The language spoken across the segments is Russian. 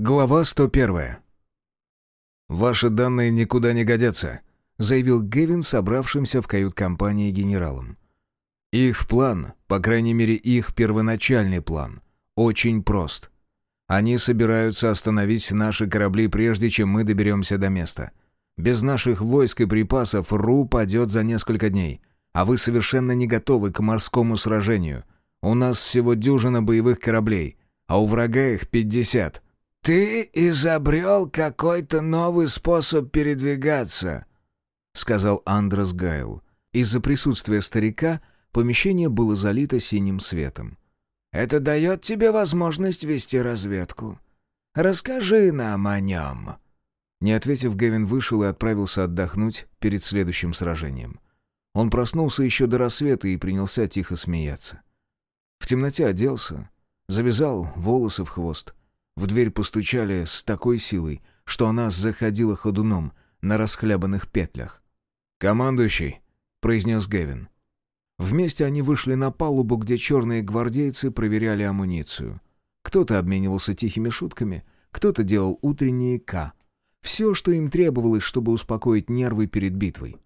Глава 101. «Ваши данные никуда не годятся», — заявил Гевин собравшимся в кают-компании генералам. «Их план, по крайней мере их первоначальный план, очень прост. Они собираются остановить наши корабли прежде, чем мы доберемся до места. Без наших войск и припасов РУ падет за несколько дней, а вы совершенно не готовы к морскому сражению. У нас всего дюжина боевых кораблей, а у врага их пятьдесят». «Ты изобрел какой-то новый способ передвигаться», — сказал Андрес Гайл. Из-за присутствия старика помещение было залито синим светом. «Это дает тебе возможность вести разведку. Расскажи нам о нем». Не ответив, Гевин вышел и отправился отдохнуть перед следующим сражением. Он проснулся еще до рассвета и принялся тихо смеяться. В темноте оделся, завязал волосы в хвост, в дверь постучали с такой силой, что она заходила ходуном на расхлябанных петлях. «Командующий», — произнес Гевин. Вместе они вышли на палубу, где черные гвардейцы проверяли амуницию. Кто-то обменивался тихими шутками, кто-то делал утренние «К». Все, что им требовалось, чтобы успокоить нервы перед битвой.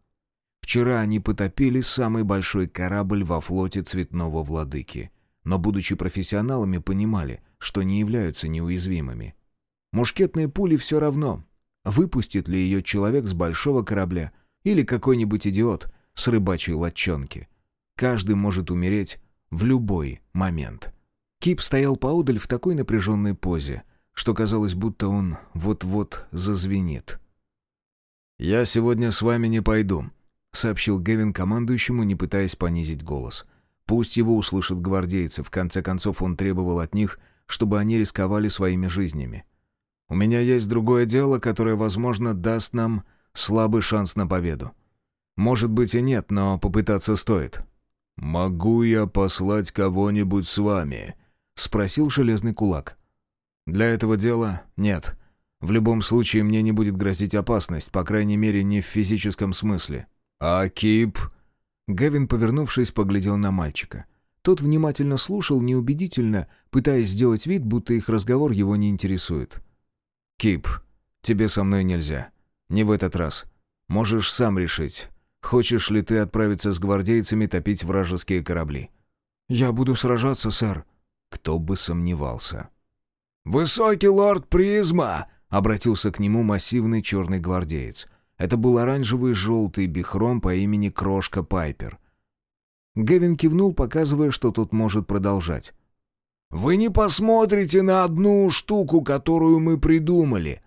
Вчера они потопили самый большой корабль во флоте Цветного Владыки. Но, будучи профессионалами, понимали — что не являются неуязвимыми. Мушкетные пули все равно, выпустит ли ее человек с большого корабля или какой-нибудь идиот с рыбачьей лодчонки. Каждый может умереть в любой момент. Кип стоял поодаль в такой напряженной позе, что казалось, будто он вот-вот зазвенит. «Я сегодня с вами не пойду», — сообщил Гевин командующему, не пытаясь понизить голос. Пусть его услышат гвардейцы, в конце концов он требовал от них — чтобы они рисковали своими жизнями. У меня есть другое дело, которое, возможно, даст нам слабый шанс на победу. Может быть и нет, но попытаться стоит». «Могу я послать кого-нибудь с вами?» — спросил железный кулак. «Для этого дела нет. В любом случае мне не будет грозить опасность, по крайней мере, не в физическом смысле». «А Кип?» Гевин, повернувшись, поглядел на мальчика. Тот внимательно слушал, неубедительно, пытаясь сделать вид, будто их разговор его не интересует. «Кип, тебе со мной нельзя. Не в этот раз. Можешь сам решить, хочешь ли ты отправиться с гвардейцами топить вражеские корабли». «Я буду сражаться, сэр». Кто бы сомневался. «Высокий лорд Призма!» — обратился к нему массивный черный гвардеец. Это был оранжевый желтый бихром по имени Крошка Пайпер. Гевин кивнул, показывая, что тут может продолжать. «Вы не посмотрите на одну штуку, которую мы придумали!»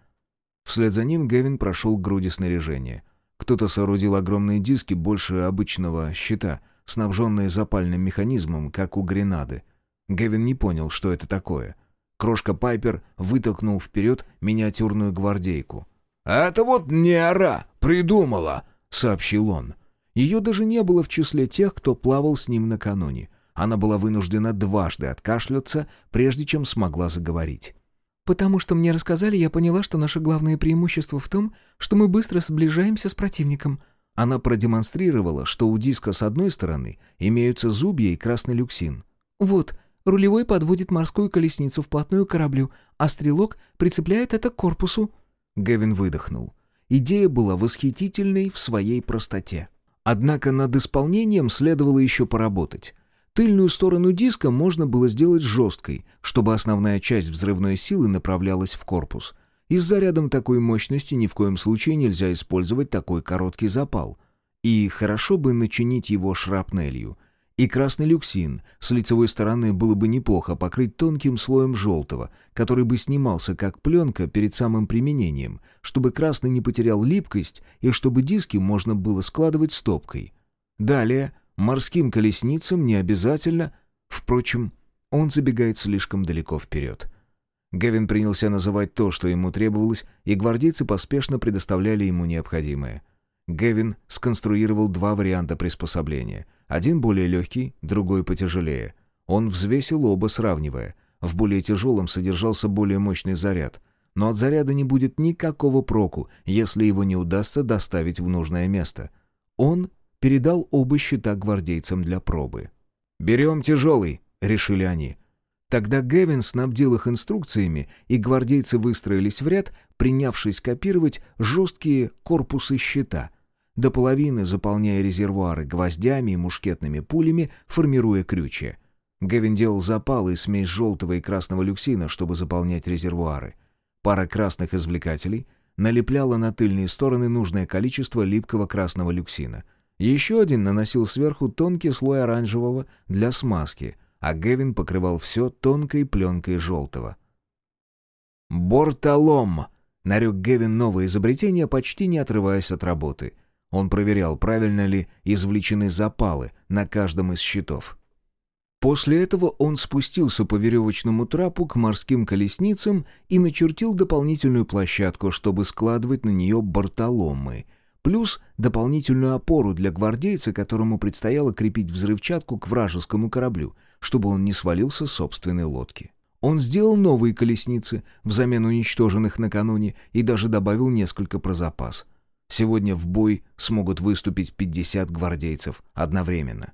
Вслед за ним Гевин прошел к груди снаряжения. Кто-то соорудил огромные диски больше обычного щита, снабженные запальным механизмом, как у гренады. Гевин не понял, что это такое. Крошка Пайпер вытолкнул вперед миниатюрную гвардейку. «Это вот Нера придумала!» — сообщил он. Ее даже не было в числе тех, кто плавал с ним накануне. Она была вынуждена дважды откашляться, прежде чем смогла заговорить. «Потому что мне рассказали, я поняла, что наше главное преимущество в том, что мы быстро сближаемся с противником». Она продемонстрировала, что у диска с одной стороны имеются зубья и красный люксин. «Вот, рулевой подводит морскую колесницу вплотную к кораблю, а стрелок прицепляет это к корпусу». Гевин выдохнул. Идея была восхитительной в своей простоте. Однако над исполнением следовало еще поработать. Тыльную сторону диска можно было сделать жесткой, чтобы основная часть взрывной силы направлялась в корпус. И с зарядом такой мощности ни в коем случае нельзя использовать такой короткий запал. И хорошо бы начинить его шрапнелью. И красный люксин с лицевой стороны было бы неплохо покрыть тонким слоем желтого, который бы снимался как пленка перед самым применением, чтобы красный не потерял липкость и чтобы диски можно было складывать стопкой. Далее, морским колесницам не обязательно... Впрочем, он забегает слишком далеко вперед. Гевин принялся называть то, что ему требовалось, и гвардейцы поспешно предоставляли ему необходимое. Гевин сконструировал два варианта приспособления — один более легкий, другой потяжелее. Он взвесил оба, сравнивая. В более тяжелом содержался более мощный заряд. Но от заряда не будет никакого проку, если его не удастся доставить в нужное место. Он передал оба щита гвардейцам для пробы. «Берем тяжелый», — решили они. Тогда Гевин снабдил их инструкциями, и гвардейцы выстроились в ряд, принявшись копировать жесткие корпусы щита, до половины заполняя резервуары гвоздями и мушкетными пулями, формируя крючья. Гевин делал запалы и смесь желтого и красного люксина, чтобы заполнять резервуары. Пара красных извлекателей налепляла на тыльные стороны нужное количество липкого красного люксина. Еще один наносил сверху тонкий слой оранжевого для смазки, а Гевин покрывал все тонкой пленкой желтого. «Бортолом!» — нарек Гевин новое изобретение, почти не отрываясь от работы. Он проверял, правильно ли извлечены запалы на каждом из щитов. После этого он спустился по веревочному трапу к морским колесницам и начертил дополнительную площадку, чтобы складывать на нее бортоломы, плюс дополнительную опору для гвардейца, которому предстояло крепить взрывчатку к вражескому кораблю, чтобы он не свалился с собственной лодки. Он сделал новые колесницы взамен уничтоженных накануне и даже добавил несколько про запас. Сегодня в бой смогут выступить 50 гвардейцев одновременно.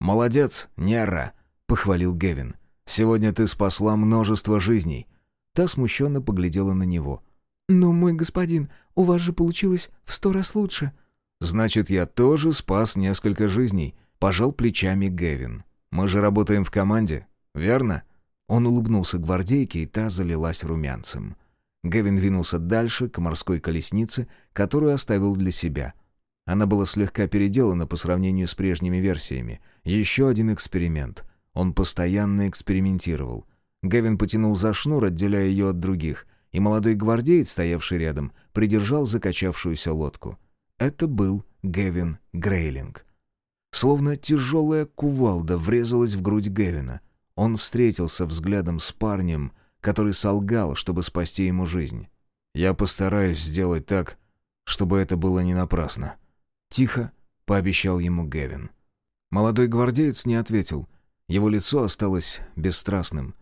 «Молодец, Нера!» — похвалил Гевин. «Сегодня ты спасла множество жизней». Та смущенно поглядела на него. «Но, мой господин, у вас же получилось в сто раз лучше». «Значит, я тоже спас несколько жизней», — пожал плечами Гевин. «Мы же работаем в команде, верно?» Он улыбнулся гвардейке, и та залилась румянцем. Гевин двинулся дальше, к морской колеснице, которую оставил для себя — она была слегка переделана по сравнению с прежними версиями. Еще один эксперимент. Он постоянно экспериментировал. Гевин потянул за шнур, отделяя ее от других, и молодой гвардеец, стоявший рядом, придержал закачавшуюся лодку. Это был Гевин Грейлинг. Словно тяжелая кувалда врезалась в грудь Гевина. Он встретился взглядом с парнем, который солгал, чтобы спасти ему жизнь. «Я постараюсь сделать так, чтобы это было не напрасно», «Тихо», — пообещал ему Гевин. Молодой гвардеец не ответил. Его лицо осталось бесстрастным.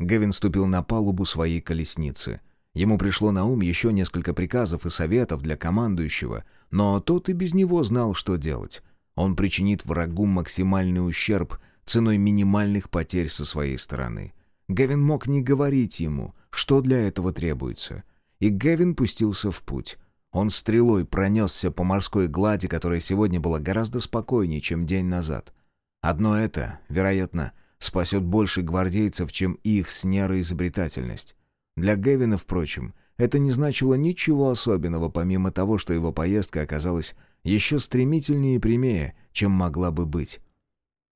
Гевин ступил на палубу своей колесницы. Ему пришло на ум еще несколько приказов и советов для командующего, но тот и без него знал, что делать. Он причинит врагу максимальный ущерб ценой минимальных потерь со своей стороны. Гевин мог не говорить ему, что для этого требуется. И Гевин пустился в путь. Он стрелой пронесся по морской глади, которая сегодня была гораздо спокойнее, чем день назад. Одно это, вероятно, спасет больше гвардейцев, чем их с изобретательность. Для Гевина, впрочем, это не значило ничего особенного, помимо того, что его поездка оказалась еще стремительнее и прямее, чем могла бы быть.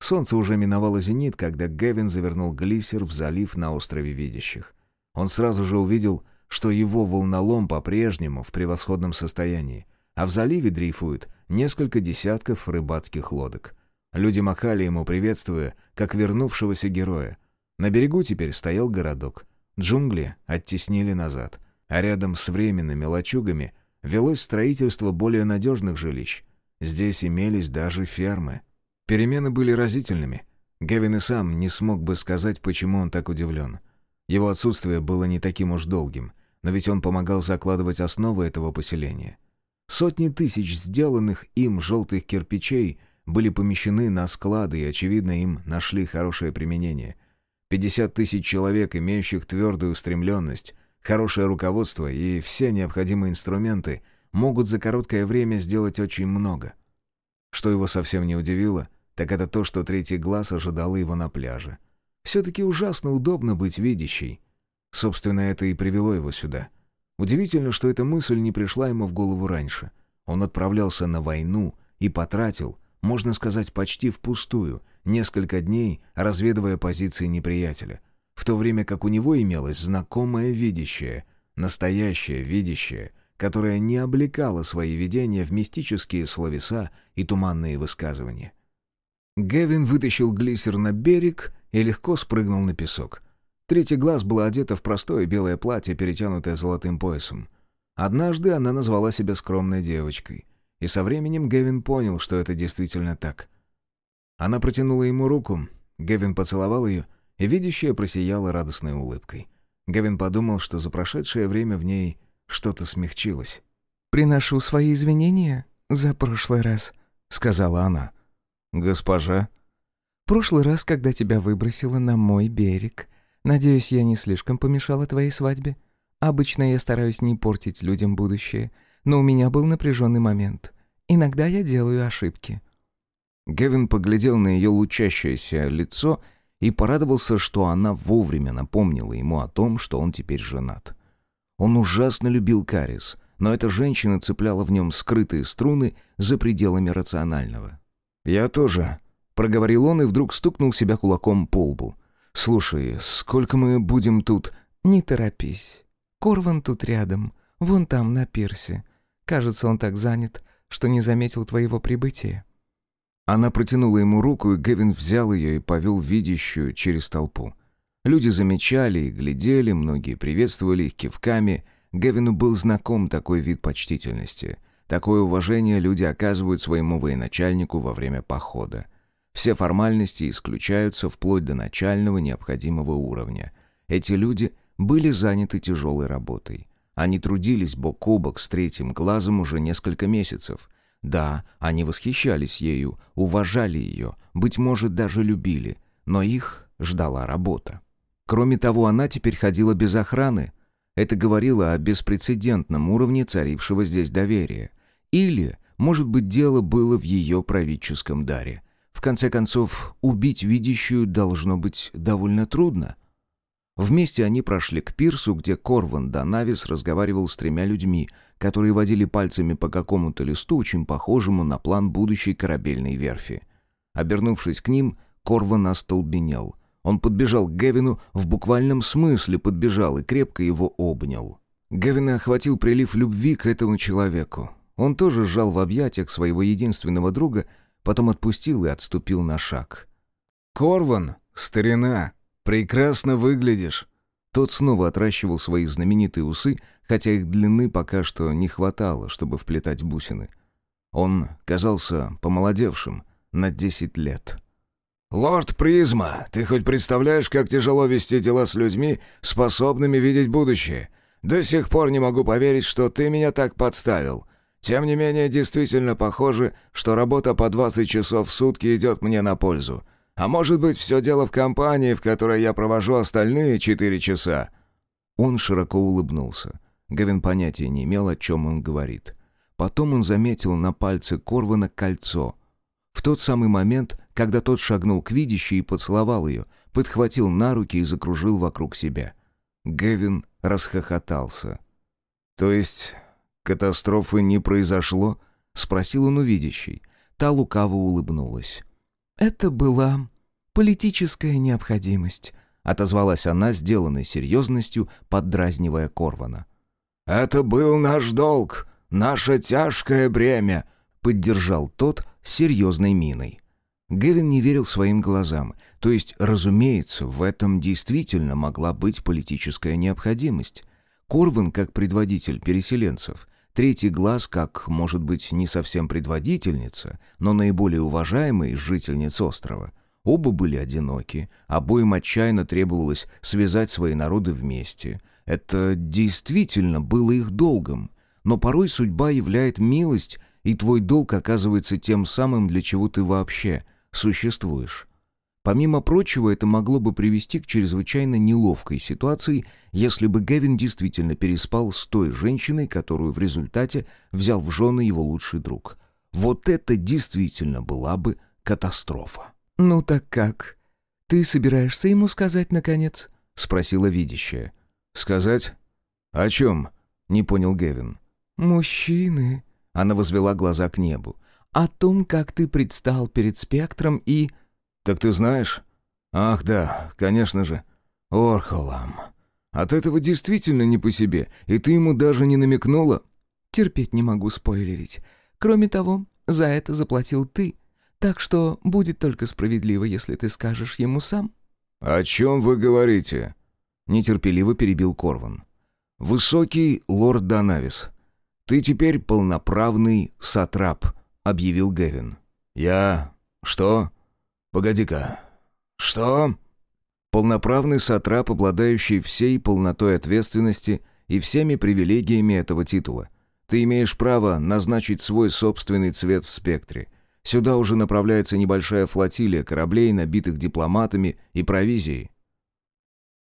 Солнце уже миновало зенит, когда Гевин завернул глиссер в залив на острове Видящих. Он сразу же увидел что его волнолом по-прежнему в превосходном состоянии, а в заливе дрейфуют несколько десятков рыбацких лодок. Люди махали ему, приветствуя, как вернувшегося героя. На берегу теперь стоял городок. Джунгли оттеснили назад, а рядом с временными лачугами велось строительство более надежных жилищ. Здесь имелись даже фермы. Перемены были разительными. Гевин и сам не смог бы сказать, почему он так удивлен. Его отсутствие было не таким уж долгим но ведь он помогал закладывать основы этого поселения. Сотни тысяч сделанных им желтых кирпичей были помещены на склады, и, очевидно, им нашли хорошее применение. 50 тысяч человек, имеющих твердую устремленность, хорошее руководство и все необходимые инструменты, могут за короткое время сделать очень много. Что его совсем не удивило, так это то, что третий глаз ожидал его на пляже. Все-таки ужасно удобно быть видящей. Собственно, это и привело его сюда. Удивительно, что эта мысль не пришла ему в голову раньше. Он отправлялся на войну и потратил, можно сказать, почти впустую, несколько дней, разведывая позиции неприятеля, в то время как у него имелось знакомое видящее, настоящее видящее, которое не облекало свои видения в мистические словеса и туманные высказывания. Гевин вытащил глиссер на берег и легко спрыгнул на песок — Третий глаз была одета в простое белое платье, перетянутое золотым поясом. Однажды она назвала себя скромной девочкой. И со временем Гевин понял, что это действительно так. Она протянула ему руку, Гевин поцеловал ее, и видящая просияла радостной улыбкой. Гевин подумал, что за прошедшее время в ней что-то смягчилось. «Приношу свои извинения за прошлый раз», — сказала она. «Госпожа?» «Прошлый раз, когда тебя выбросило на мой берег, Надеюсь, я не слишком помешала твоей свадьбе? Обычно я стараюсь не портить людям будущее, но у меня был напряженный момент. Иногда я делаю ошибки». Гевин поглядел на ее лучащееся лицо и порадовался, что она вовремя напомнила ему о том, что он теперь женат. Он ужасно любил Карис, но эта женщина цепляла в нем скрытые струны за пределами рационального. «Я тоже», — проговорил он и вдруг стукнул себя кулаком по лбу. «Слушай, сколько мы будем тут?» «Не торопись. Корван тут рядом, вон там, на пирсе. Кажется, он так занят, что не заметил твоего прибытия». Она протянула ему руку, и Гевин взял ее и повел видящую через толпу. Люди замечали и глядели, многие приветствовали их кивками. Гевину был знаком такой вид почтительности. Такое уважение люди оказывают своему военачальнику во время похода. Все формальности исключаются вплоть до начального необходимого уровня. Эти люди были заняты тяжелой работой. Они трудились бок о бок с третьим глазом уже несколько месяцев. Да, они восхищались ею, уважали ее, быть может, даже любили, но их ждала работа. Кроме того, она теперь ходила без охраны. Это говорило о беспрецедентном уровне царившего здесь доверия. Или, может быть, дело было в ее правительском даре. В конце концов, убить видящую должно быть довольно трудно. Вместе они прошли к пирсу, где Корван Данавис разговаривал с тремя людьми, которые водили пальцами по какому-то листу, очень похожему на план будущей корабельной верфи. Обернувшись к ним, Корван остолбенел. Он подбежал к Гевину, в буквальном смысле подбежал и крепко его обнял. Гевина охватил прилив любви к этому человеку. Он тоже сжал в объятиях своего единственного друга, потом отпустил и отступил на шаг. «Корван, старина, прекрасно выглядишь!» Тот снова отращивал свои знаменитые усы, хотя их длины пока что не хватало, чтобы вплетать бусины. Он казался помолодевшим на десять лет. «Лорд Призма, ты хоть представляешь, как тяжело вести дела с людьми, способными видеть будущее? До сих пор не могу поверить, что ты меня так подставил. Тем не менее, действительно похоже, что работа по 20 часов в сутки идет мне на пользу. А может быть, все дело в компании, в которой я провожу остальные четыре часа?» Он широко улыбнулся. Гавин понятия не имел, о чем он говорит. Потом он заметил на пальце Корвана кольцо. В тот самый момент, когда тот шагнул к видящей и поцеловал ее, подхватил на руки и закружил вокруг себя. Гевин расхохотался. «То есть катастрофы не произошло?» — спросил он у видящей. Та лукаво улыбнулась. «Это была политическая необходимость», — отозвалась она, сделанной серьезностью, поддразнивая Корвана. «Это был наш долг, наше тяжкое бремя», — поддержал тот с серьезной миной. Гевин не верил своим глазам. То есть, разумеется, в этом действительно могла быть политическая необходимость. Корван как предводитель переселенцев, Третий глаз, как, может быть, не совсем предводительница, но наиболее уважаемая из жительниц острова. Оба были одиноки, обоим отчаянно требовалось связать свои народы вместе. Это действительно было их долгом. Но порой судьба являет милость, и твой долг оказывается тем самым, для чего ты вообще существуешь. Помимо прочего, это могло бы привести к чрезвычайно неловкой ситуации, если бы Гевин действительно переспал с той женщиной, которую в результате взял в жены его лучший друг. Вот это действительно была бы катастрофа. «Ну так как? Ты собираешься ему сказать, наконец?» — спросила видящая. «Сказать? О чем?» — не понял Гевин. «Мужчины...» — она возвела глаза к небу. «О том, как ты предстал перед спектром и...» «Так ты знаешь?» «Ах да, конечно же. Орхолам. От этого действительно не по себе, и ты ему даже не намекнула?» «Терпеть не могу спойлерить. Кроме того, за это заплатил ты. Так что будет только справедливо, если ты скажешь ему сам». «О чем вы говорите?» Нетерпеливо перебил Корван. «Высокий лорд Данавис. Ты теперь полноправный сатрап», — объявил Гевин. «Я... что?» «Погоди-ка. Что?» Полноправный сатрап, обладающий всей полнотой ответственности и всеми привилегиями этого титула. Ты имеешь право назначить свой собственный цвет в спектре. Сюда уже направляется небольшая флотилия кораблей, набитых дипломатами и провизией.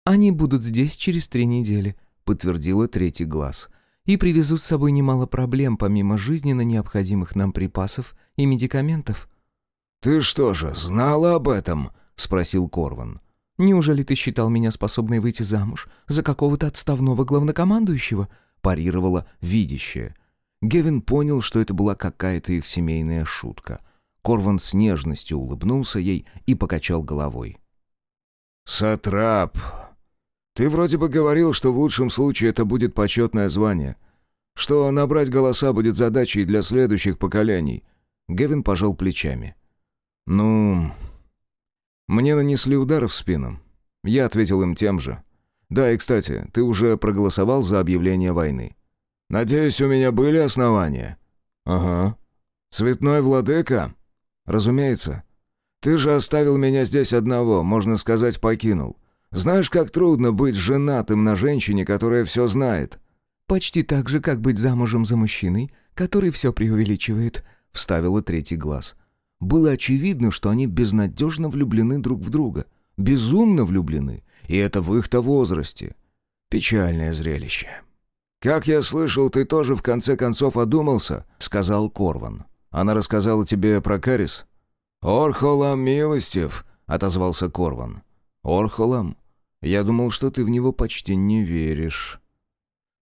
Они будут здесь через три недели», — подтвердила третий глаз. «И привезут с собой немало проблем, помимо жизненно необходимых нам припасов и медикаментов». «Ты что же, знала об этом?» — спросил Корван. «Неужели ты считал меня способной выйти замуж за какого-то отставного главнокомандующего?» — парировала видящая. Гевин понял, что это была какая-то их семейная шутка. Корван с нежностью улыбнулся ей и покачал головой. «Сатрап, ты вроде бы говорил, что в лучшем случае это будет почетное звание, что набрать голоса будет задачей для следующих поколений». Гевин пожал плечами. «Ну, мне нанесли удар в спину. Я ответил им тем же. Да, и, кстати, ты уже проголосовал за объявление войны. Надеюсь, у меня были основания?» «Ага. Цветной владыка?» «Разумеется. Ты же оставил меня здесь одного, можно сказать, покинул. Знаешь, как трудно быть женатым на женщине, которая все знает?» «Почти так же, как быть замужем за мужчиной, который все преувеличивает», — вставила третий глаз. Было очевидно, что они безнадежно влюблены друг в друга. Безумно влюблены. И это в их-то возрасте. Печальное зрелище. «Как я слышал, ты тоже в конце концов одумался», — сказал Корван. «Она рассказала тебе про Карис?» «Орхолам милостив», — отозвался Корван. «Орхолам? Я думал, что ты в него почти не веришь».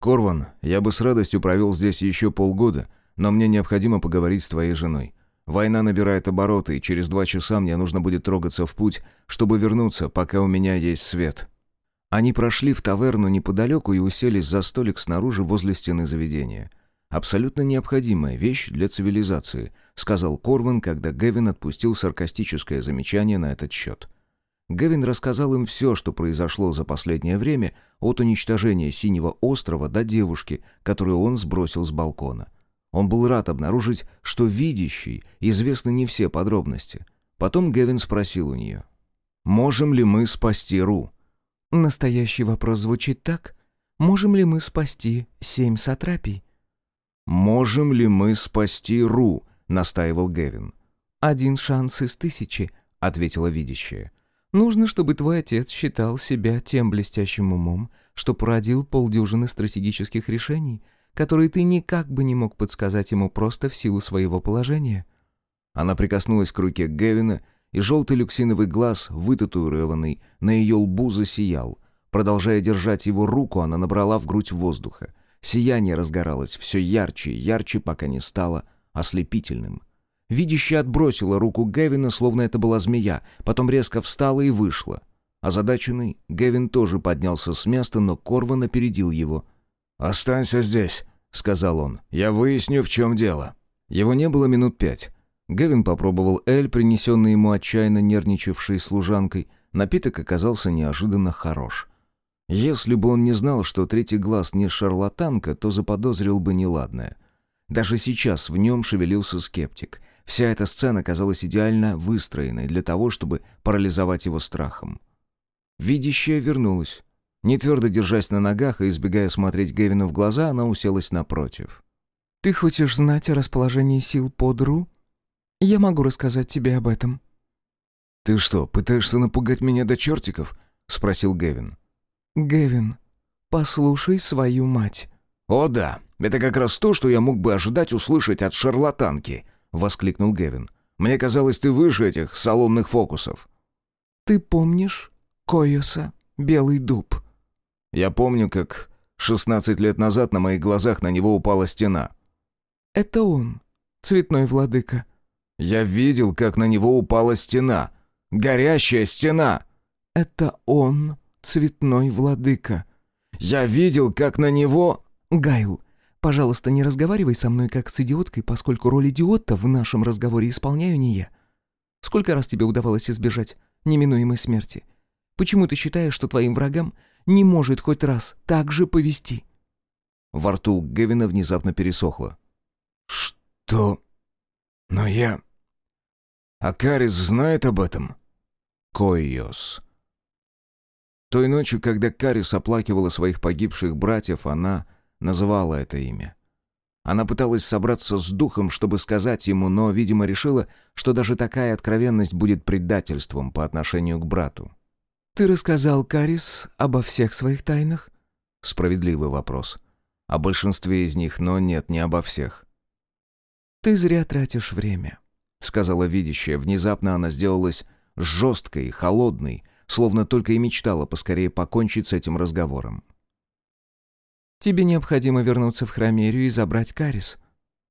«Корван, я бы с радостью провел здесь еще полгода, но мне необходимо поговорить с твоей женой. Война набирает обороты, и через два часа мне нужно будет трогаться в путь, чтобы вернуться, пока у меня есть свет». Они прошли в таверну неподалеку и уселись за столик снаружи возле стены заведения. «Абсолютно необходимая вещь для цивилизации», — сказал Корван, когда Гевин отпустил саркастическое замечание на этот счет. Гевин рассказал им все, что произошло за последнее время, от уничтожения Синего острова до девушки, которую он сбросил с балкона. Он был рад обнаружить, что видящий известны не все подробности. Потом Гевин спросил у нее, «Можем ли мы спасти Ру?» Настоящий вопрос звучит так. Можем ли мы спасти семь сатрапий? «Можем ли мы спасти Ру?» — настаивал Гевин. «Один шанс из тысячи», — ответила видящая. «Нужно, чтобы твой отец считал себя тем блестящим умом, что породил полдюжины стратегических решений, которые ты никак бы не мог подсказать ему просто в силу своего положения». Она прикоснулась к руке Гевина и желтый люксиновый глаз, вытатуированный, на ее лбу засиял. Продолжая держать его руку, она набрала в грудь воздуха. Сияние разгоралось все ярче и ярче, пока не стало ослепительным. Видящая отбросила руку Гевина, словно это была змея, потом резко встала и вышла. Озадаченный, Гевин тоже поднялся с места, но Корван опередил его. «Останься здесь», — сказал он. «Я выясню, в чем дело». Его не было минут пять. Гевин попробовал эль, принесенный ему отчаянно нервничавшей служанкой. Напиток оказался неожиданно хорош. Если бы он не знал, что третий глаз не шарлатанка, то заподозрил бы неладное. Даже сейчас в нем шевелился скептик. Вся эта сцена казалась идеально выстроенной для того, чтобы парализовать его страхом. Видящая вернулась. Не твердо держась на ногах и избегая смотреть Гевину в глаза, она уселась напротив. «Ты хочешь знать о расположении сил подру?» Я могу рассказать тебе об этом». «Ты что, пытаешься напугать меня до чертиков?» — спросил Гевин. «Гевин, послушай свою мать». «О да, это как раз то, что я мог бы ожидать услышать от шарлатанки», — воскликнул Гевин. «Мне казалось, ты выше этих салонных фокусов». «Ты помнишь Койоса, Белый дуб?» «Я помню, как шестнадцать лет назад на моих глазах на него упала стена». «Это он, цветной владыка», я видел, как на него упала стена. Горящая стена. Это он, цветной владыка. Я видел, как на него... Гайл, пожалуйста, не разговаривай со мной как с идиоткой, поскольку роль идиота в нашем разговоре исполняю не я. Сколько раз тебе удавалось избежать неминуемой смерти? Почему ты считаешь, что твоим врагам не может хоть раз так же повести? Во рту Гевина внезапно пересохло. «Что? Но я...» А Карис знает об этом? Койос. Той ночью, когда Карис оплакивала своих погибших братьев, она называла это имя. Она пыталась собраться с духом, чтобы сказать ему, но, видимо, решила, что даже такая откровенность будет предательством по отношению к брату. «Ты рассказал Карис обо всех своих тайнах?» Справедливый вопрос. О большинстве из них, но нет, не обо всех. «Ты зря тратишь время», — сказала видящая. Внезапно она сделалась жесткой, холодной, словно только и мечтала поскорее покончить с этим разговором. «Тебе необходимо вернуться в Хромерию и забрать Карис».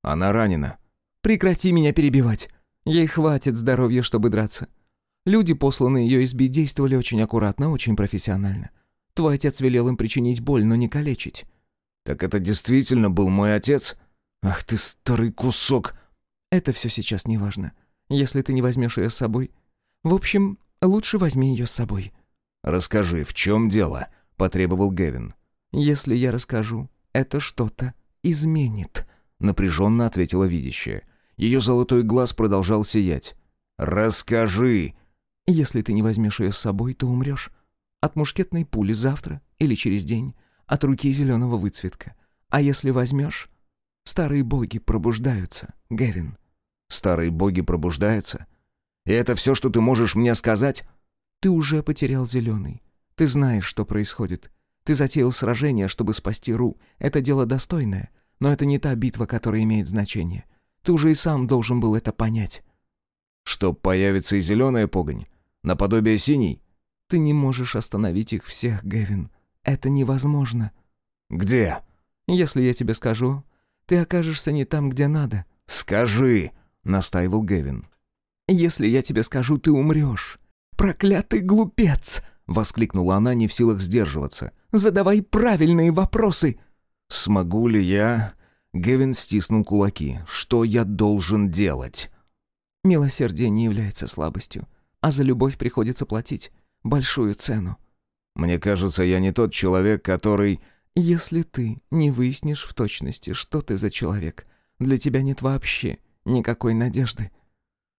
«Она ранена». «Прекрати меня перебивать. Ей хватит здоровья, чтобы драться. Люди, посланные ее избить, действовали очень аккуратно, очень профессионально. Твой отец велел им причинить боль, но не калечить». «Так это действительно был мой отец? Ах ты старый кусок!» «Это все сейчас не важно. Если ты не возьмешь ее с собой... В общем, лучше возьми ее с собой». «Расскажи, в чем дело?» — потребовал Гевин. «Если я расскажу, это что-то изменит», — напряженно ответила видящая. Ее золотой глаз продолжал сиять. «Расскажи!» «Если ты не возьмешь ее с собой, то умрешь. От мушкетной пули завтра или через день, от руки зеленого выцветка. А если возьмешь, старые боги пробуждаются, Гевин». «Старые боги пробуждаются? И это все, что ты можешь мне сказать?» «Ты уже потерял зеленый. Ты знаешь, что происходит. Ты затеял сражение, чтобы спасти Ру. Это дело достойное, но это не та битва, которая имеет значение. Ты уже и сам должен был это понять». «Что, появится и зеленая погонь? Наподобие синей?» «Ты не можешь остановить их всех, Гевин. Это невозможно». «Где?» «Если я тебе скажу, ты окажешься не там, где надо». «Скажи!» — настаивал Гевин. «Если я тебе скажу, ты умрешь. Проклятый глупец!» — воскликнула она, не в силах сдерживаться. «Задавай правильные вопросы!» «Смогу ли я...» Гевин стиснул кулаки. «Что я должен делать?» «Милосердие не является слабостью, а за любовь приходится платить большую цену». «Мне кажется, я не тот человек, который...» «Если ты не выяснишь в точности, что ты за человек, для тебя нет вообще никакой надежды».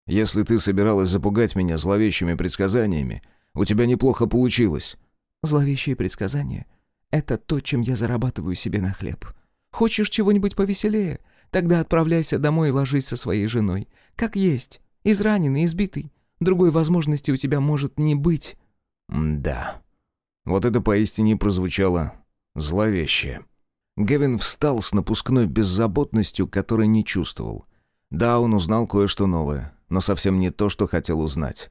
«Если ты собиралась запугать меня зловещими предсказаниями, у тебя неплохо получилось». «Зловещие предсказания — это то, чем я зарабатываю себе на хлеб. Хочешь чего-нибудь повеселее? Тогда отправляйся домой и ложись со своей женой. Как есть, израненный, избитый. Другой возможности у тебя может не быть». «Да». Вот это поистине прозвучало зловеще. Гевин встал с напускной беззаботностью, которой не чувствовал. Да, он узнал кое-что новое, но совсем не то, что хотел узнать.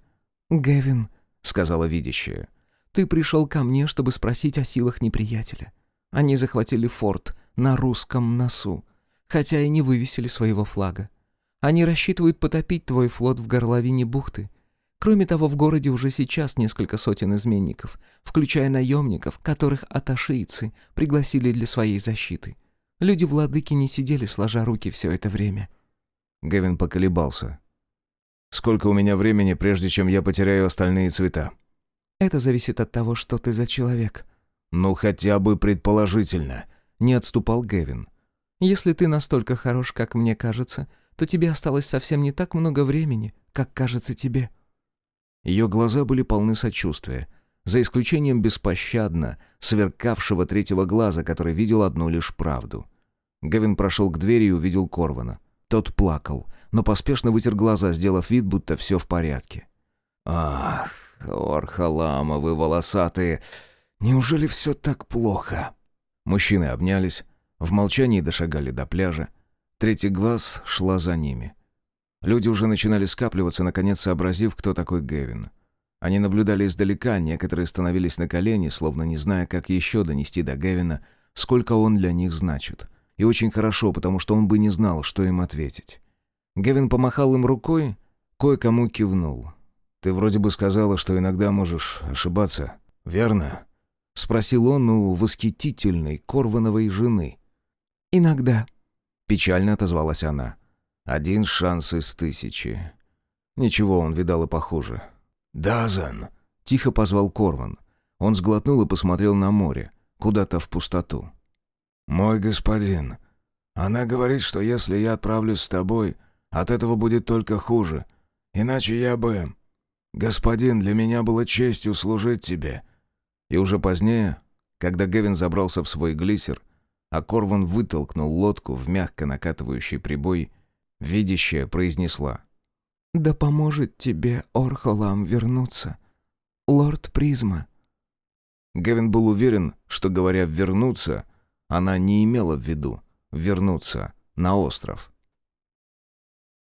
«Гевин», — сказала видящая, — «ты пришел ко мне, чтобы спросить о силах неприятеля. Они захватили форт на русском носу, хотя и не вывесили своего флага. Они рассчитывают потопить твой флот в горловине бухты. Кроме того, в городе уже сейчас несколько сотен изменников, включая наемников, которых аташийцы пригласили для своей защиты. Люди-владыки не сидели сложа руки все это время. Гевин поколебался. «Сколько у меня времени, прежде чем я потеряю остальные цвета?» «Это зависит от того, что ты за человек». «Ну, хотя бы предположительно», — не отступал Гевин. «Если ты настолько хорош, как мне кажется, то тебе осталось совсем не так много времени, как кажется тебе». Ее глаза были полны сочувствия, за исключением беспощадно сверкавшего третьего глаза, который видел одну лишь правду. Гевин прошел к двери и увидел Корвана. Тот плакал, но поспешно вытер глаза, сделав вид, будто все в порядке. «Ах, Орхаламовы волосатые! Неужели все так плохо?» Мужчины обнялись, в молчании дошагали до пляжа. Третий глаз шла за ними. Люди уже начинали скапливаться, наконец сообразив, кто такой Гевин. Они наблюдали издалека, некоторые становились на колени, словно не зная, как еще донести до Гевина, сколько он для них значит. И очень хорошо, потому что он бы не знал, что им ответить. Гевин помахал им рукой, кое-кому кивнул. «Ты вроде бы сказала, что иногда можешь ошибаться, верно?» — спросил он у восхитительной Корвановой жены. «Иногда», — печально отозвалась она. Один шанс из тысячи. Ничего, он видал и похуже. «Дазан!» — тихо позвал Корван. Он сглотнул и посмотрел на море, куда-то в пустоту. «Мой господин, она говорит, что если я отправлюсь с тобой, от этого будет только хуже. Иначе я бы... Господин, для меня было честью служить тебе». И уже позднее, когда Гевин забрался в свой глиссер, а Корван вытолкнул лодку в мягко накатывающий прибой, Видящая произнесла. «Да поможет тебе Орхолам вернуться. лорд Призма». Гевин был уверен, что, говоря «вернуться», она не имела в виду вернуться на остров.